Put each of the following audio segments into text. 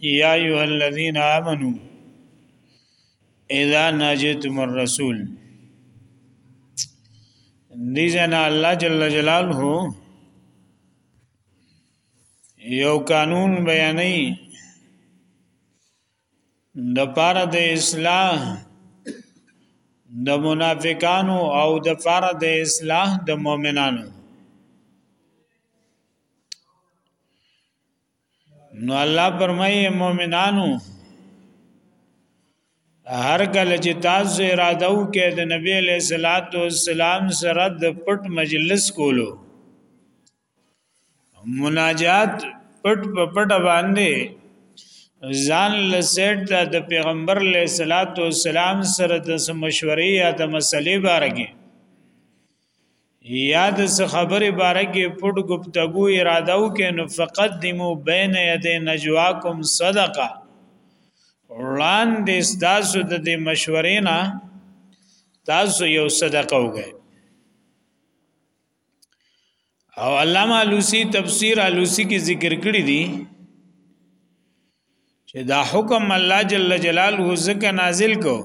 یا ایو الذین آمنو اذا ناجیتم الرسول دې جنا الله جل جلاله یو قانون بیانې د پاره د اصلاح د منافقانو او د پاره د اصلاح د مؤمنانو نو الله فرمایي مؤمنانو هر کله چې تاسو اراده وکړئ د نبی له صلوات و سلام سره د پټ مجلس کولو مناجات پټ په پټ باندې ځان له سیټ د پیغمبر له صلوات و سلام سره د مشورې یا د مسلې بارګي یاد څه خبره باره کې پټ گفتگو اراده وکې نو فقدمو بین ید نجواکم صدقه وړاندې تاسو د دې مشورې نه تاسو یو صدقه وګئ او علامه لوسی تفسیر لوسی کې ذکر کړی دی چې دا حکم الله جل جلاله زکه نازل کو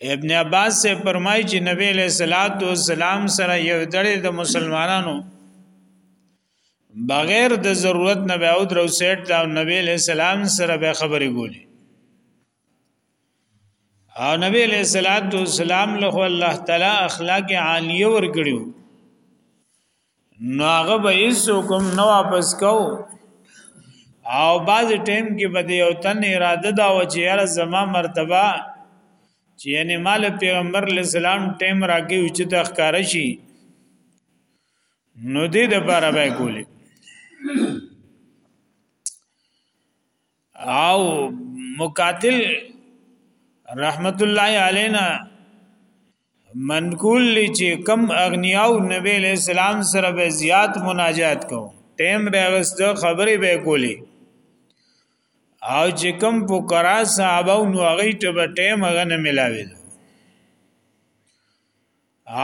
ابن عباس سے فرمای چې نبی علیہ الصلات والسلام سره یو دړې د مسلمانانو بغیر د ضرورت نه به او درو سیټ دا نبی علیہ السلام سره به خبرې ګولې او نبی علیہ الصلات والسلام له الله تعالی اخلاق عالیه ورګړو نو هغه به هیڅ کوم نه واپس کو او بعض ټیم کې به د یو تن اراده دا و چې یاره زما مرتبه چې یعنی مال پیغمبر اسلام ټیم راکې او چې تخکار شي نو دې د پاره به کولی او مقاتل رحمت الله علینا منقول لی چې کم اغنیاو نبی علیہ السلام سره به زیات مناجات کو ټیم به غست خبرې به کولی او چې کم فقرا صحابه نو هغه ته به ټیم هغه نه ملاوي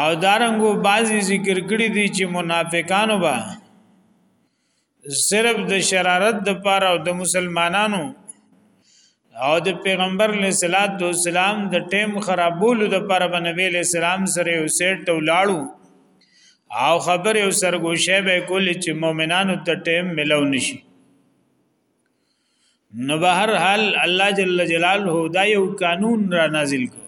او دارنګو بعضی ذکر کړی دي چې منافقانو به صرف د شرارت د پاره او د مسلمانانو او د پیغمبر علیه الصلاۃ والسلام د ټیم خرابولو د پاره بنبی علیه السلام سره یو سیټ ته ولاړو او خبر یو سرګوشه به کول چې مؤمنانو ته ټیم ملو نشي نو بهر حال الله جل جلاله دا یو قانون را نازل کړ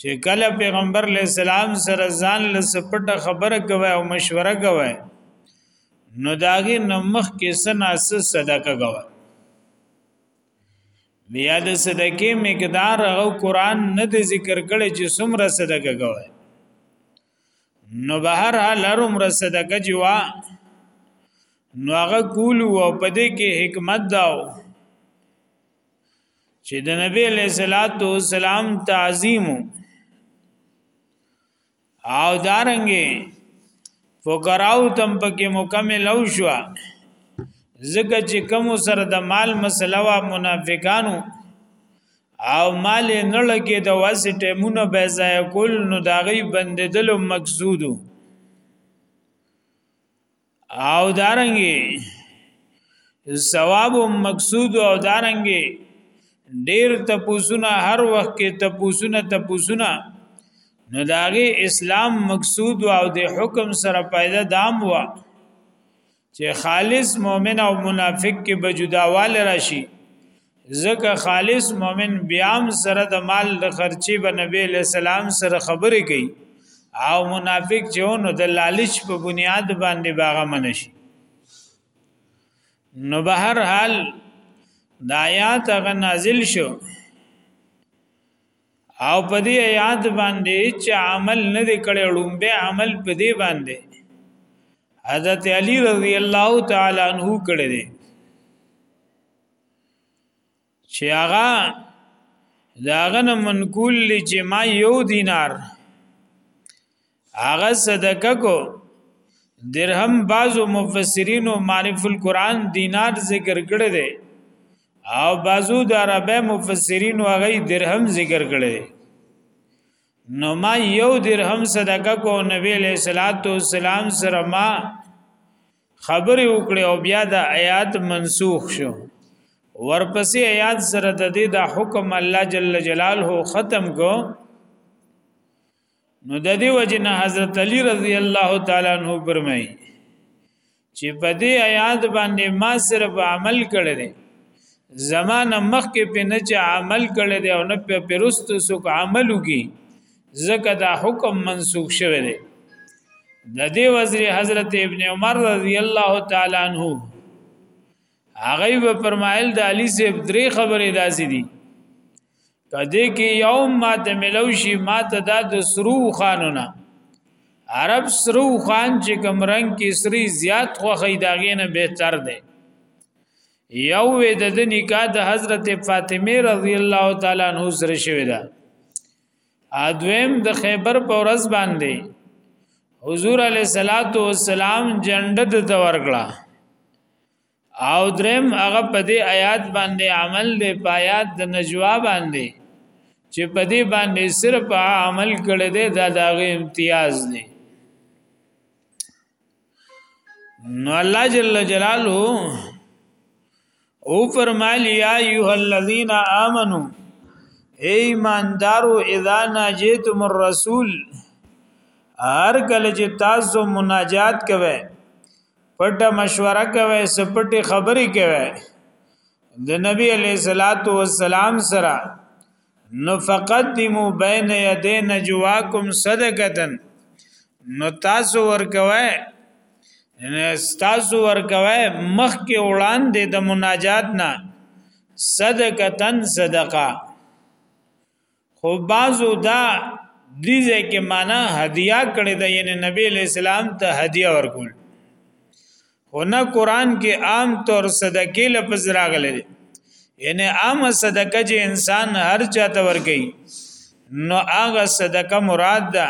چې کله پیغمبر علی السلام سره ځان لسپټه خبره کوي او مشوره کوي نو داغه نمخ کې سناس صدقه کوي بیا د صدقې مقدار او قران نه د ذکر کړي چې څومره صدقه کوي نو به هر حال هر عمر صدقه جوا نو هغه کول او پدې کې حکمت داو چې د نبی علیہ الصلات والسلام تعظیم او دارنګي فقراو تم پکې مکمل او شو زکه چې کوم سره د مال مسله وا منافقانو او مال نه لګي د واسه ټیمونه به ځای کول نو داغي بندیدل مقصودو او دارنګي ثواب مقصود او دارنګي ډیر تپوسونه هر وخت کې تپوسونه تپوسونه نو داغه اسلام مقصود او د حکم سره پیدا دام وا چې خالص مؤمن او منافق کې بجداوال راشي ځکه خالص مؤمن بیام سره د مال د خرچي به نبی له سلام سره خبرې کوي او منافق چې نو د لالچ په بنیاد باندې باغه منشي نو به هر حال د آیات هغه نازل شو او په دې آیات باندې چې عمل نه دی کړی لومبه عمل په دې باندې حضرت علی رضی الله تعالی عنہ کړی دی چې هغه داغه نه منقول چې ما یو دینار هغه صدقه کو درهم بعضو مفسرین او معرف القرآن دینار ذکر کړی دی او بعضو د عربی مفسرین هغه درهم ذکر کړی دی نو ما یو درهم صدقه کو نبی علیہ الصلوۃ والسلام سره ما خبرې وکړي او بیا د آیات منسوخ شو ورپسې آیات سره د دې د حکم الله جل جلاله ختم کو نو د دې وجنه حضرت علی رضی الله تعالی عنہ فرمایي چې په دې آیات باندې ما صرف عمل کړی دی زمانه مخکې په نه چې عمل کړی دی او نه په پرستو سو عملو کې ځکه دا حکم منسوخ شوی دی د دې وزیر حضرت ابن عمر رضی الله تعالی عنہ هغه به فرمایل د علی سیب درې خبرې داسې دي کدی کې یوم ما ته ملو شي ما ته دا د سرو خانونه عرب سرو خان چې کم رنگ کې سری زیات خوخی داغې نه بهتر دی یو وې د نکاح د حضرت فاطمه رضی الله تعالی عنها سره شوی ده ادویم د خیبر په ورځ باندې حضور علی صلوات و سلام جنډه د ورکړه او درم هغه په دې آیات باندې عمل دی په آیات د نجوا باندې چې په دې باندې صرف عمل کړي دی دا دغه امتیاز دی نو الله جل جلاله او فرمایلی یا ایه الذین آمنو ایماندارو اذا ناجیتم الرسول هر کله چې تاسو مناجات کوئ پټه مشوره کوئ سپټه خبرې کوئ د نبی علیہ الصلات والسلام سره نو فقدمو بین یدی نجواکم صدقتن نو تاسو ورکوي تاسو ورکوي مخ کې وړاندې د مناجات نه صدقتن صدقه خو بازو دا دې ځکه معنا هدیه کړی دا یعنی نبی اسلام ته هدیه ورکول خو نه قران کې عام طور صدقه لفظ راغلی دی یعنی عام صدقه چې انسان هر چاته ورګي نو هغه صدقه مراد ده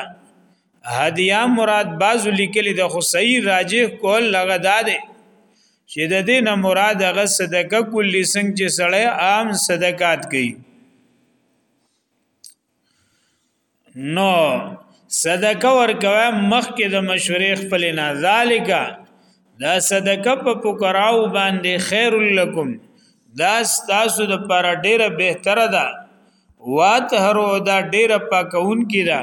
هدیه مراد باز لیکل د خو صحیح راجح کول لغه ده چې د دې نه مراد هغه صدقه کلی څنګه چې سړی عام صدقات کوي نو صدقه ورکوه مخکې د مشورې خپل نه ذالک دا صدقه په فقراو باندې خیر لکم دا تاسو د پر ډیره بهتره ده واتهرو دا ډیره پاکون کی ده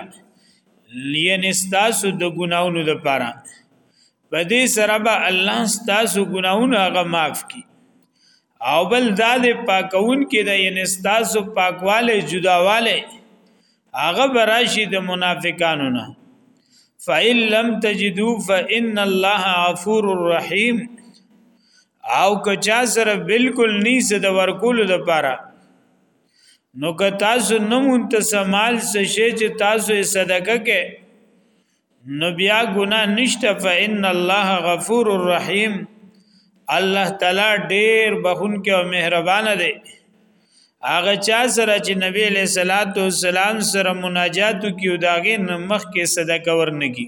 یعنی تاسو د ګناونو د پاره په دې سره به الله تاسو ګناونه هغه معاف کی او بل دا دی پاکون کې د یعنی ستاسو پاکواله جداواله هغه براشي د منافقانو نه فإن لم تجدو فإن الله غفور رحیم او کچا سره بالکل نیس د ورکولو د پاره نو که تاسو نمون ته سمال سشې چې تاسو یې صدقه کې نو بیا ګنا نشته فإن الله غفور الرحیم الله تعالی ډیر بخون کې او مهربان دی هغه چا سره چې نبی له صلوات و سلام سره مناجات کیو داغه مخ کې صدقه ورنګي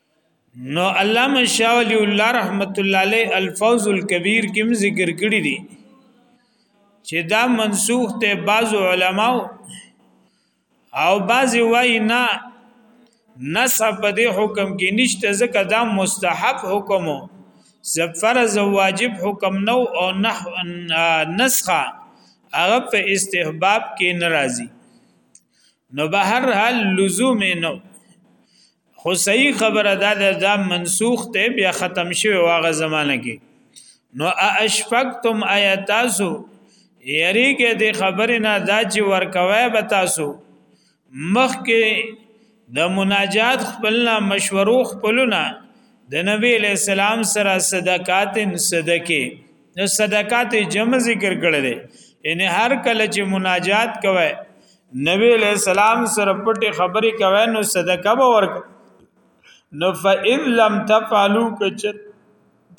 نو علامه شاه ولی الله رحمت الله علیه الفوز الكبير کې ذکر کړی دی چې دا منسوخ ته بعض علما او بعض وای نه نسب په دې حکم کې نشته ځکه دا مستحب حکم او فرض واجب حکم نو او نه نسخه هغه په استحباب کې ناراضي نو به هر حال لزوم نو خو صحیح خبره ده دا, دا منسوخ ته بیا ختم شوی واغه زمانه کې نو اشفقتم ایتاسو یریګه دی خبره نه دا چې ورکوي به تاسو مخ کې د مناجات خپلنا مشورو خپلنا د نبی له سلام سره صدقات صدقه نو صدقات جمع ذکر کړل دي ان هر کله چې مناجات کوي نبی علیہ السلام سره پټه خبرې کوي نو صدقه به ورک نو فإذ لم تفعلوا کچت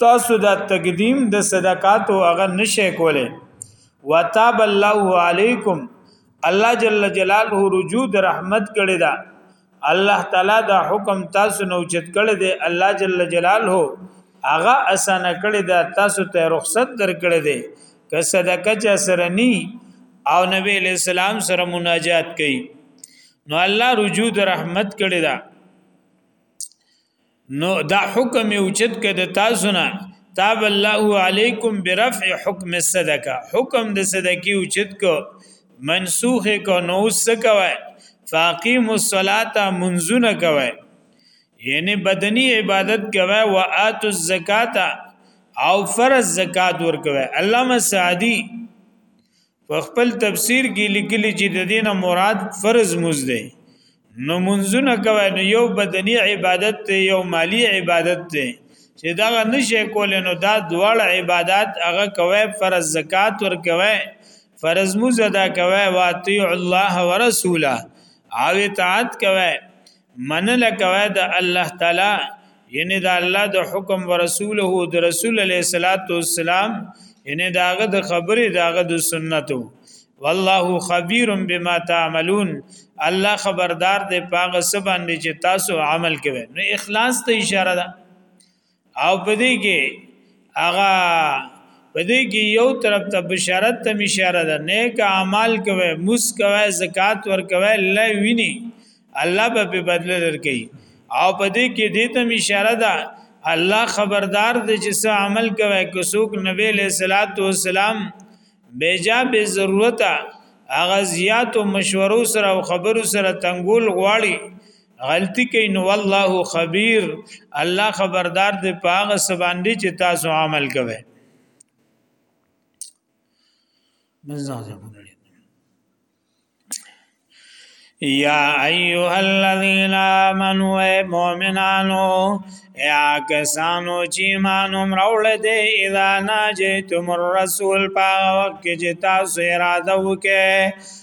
تاسو دا تقدیم د صدقات او هغه نشه کوله وتاب الله علیکم الله جل جلاله رجود رحمت کړی دا الله تعالی دا حکم تاسو نو چت کړی دی الله جل جلاله هغه اسانه کړی دا تاسو ته رخصت درکړی دی که صدقه چا سره نی او نبی علیہ السلام سره مناجات کوي نو الله رجوع د رحمت کړی دا نو دا حکم اوچت کړه د تاسو نه تاب الله علیکم برفع حکم الصدقه حکم د صدقې اوچت کو منسوخ کو نو سکوي فاقیم الصلاه منزونه کوي یعنی بدنی عبادت کوي و اتو الزکات او فرض زکات ور کوي علامه سعدی په خپل تفسیر کې لیکلي چې د دینه مراد فرض موز دی نو منځونه کوي نو یو بدني عبادت دی یو مالی عبادت دی چې دا نشي کول نو دا دوړ عبادت هغه کوي فرض زکات ور کوي فرض موز ادا کوي واطیع الله ورسوله او اطاعت کوي منل کوي د الله تعالی یعنی د الله د حکم او رسوله او د رسول علیه الصلاۃ والسلام یعنی داغه د خبره داغه د سنتو والله خبير بما تعملون الله خبردار دی پاغه سباندې چې تاسو عمل کوئ نو اخلاص ته اشاره ده او په دې کې هغه په دې کې یو طرف ته بشارت ته اشاره ده نیک اعمال کوي مس کوي زکات ور کوي الله ویني الله به په بدل درکې او په دې کې دې ته اشاره ده الله خبردار دی چې څه عمل کوي که څوک نبی له صلوات و سلام بیجا به ضرورت هغه زیات مشورو سره او خبرو سره تنګول غواړي غلطی کوي نو والله خبير الله خبردار دی پاغه سباندی چې تاسو عمل کوي یا ایها الذین آمنو اے مومنانو یا کسانو چې مان عمر اول دې اذا ناجیتم الرسول پاک چې تاسو اراده وکې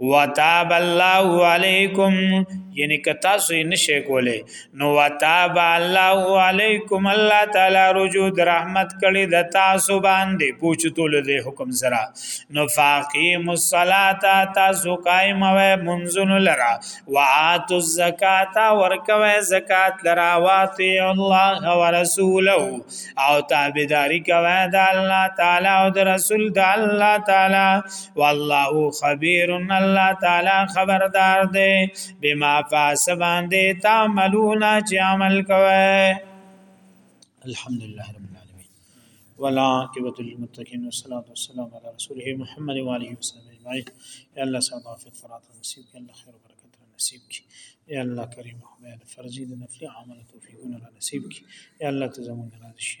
وتاب الله علیکم یعنی که تاسو یې نشئ کولای نو وتاب الله علیکم الله تعالی رجوع رحمت کړي د تاسو باندې پوښتول دې حکم سره نو فاقیم الصلاتا تاسو قائم و منزن لرا وات الزکات ورکوي زکات لرا واطی الله ورسوله او تابعداري کوي د الله تعالی او د رسول د الله تعالی والله خبير الله تعالی خبردار دی بما پاس باندې تعملون چې عمل کوي الحمد لله رب العالمين ولا عاقبة للمتقين والصلاة والسلام على رسوله محمد وآله وصحبه أجمعين يا الله صاحب عافية فرات نصيب يا الله خير وبركة نصیب کی یا الله کریم خدای د فرضی د نفلی عمل توفیقونه را نصیب کی یا الله ته زمونږ راضي شي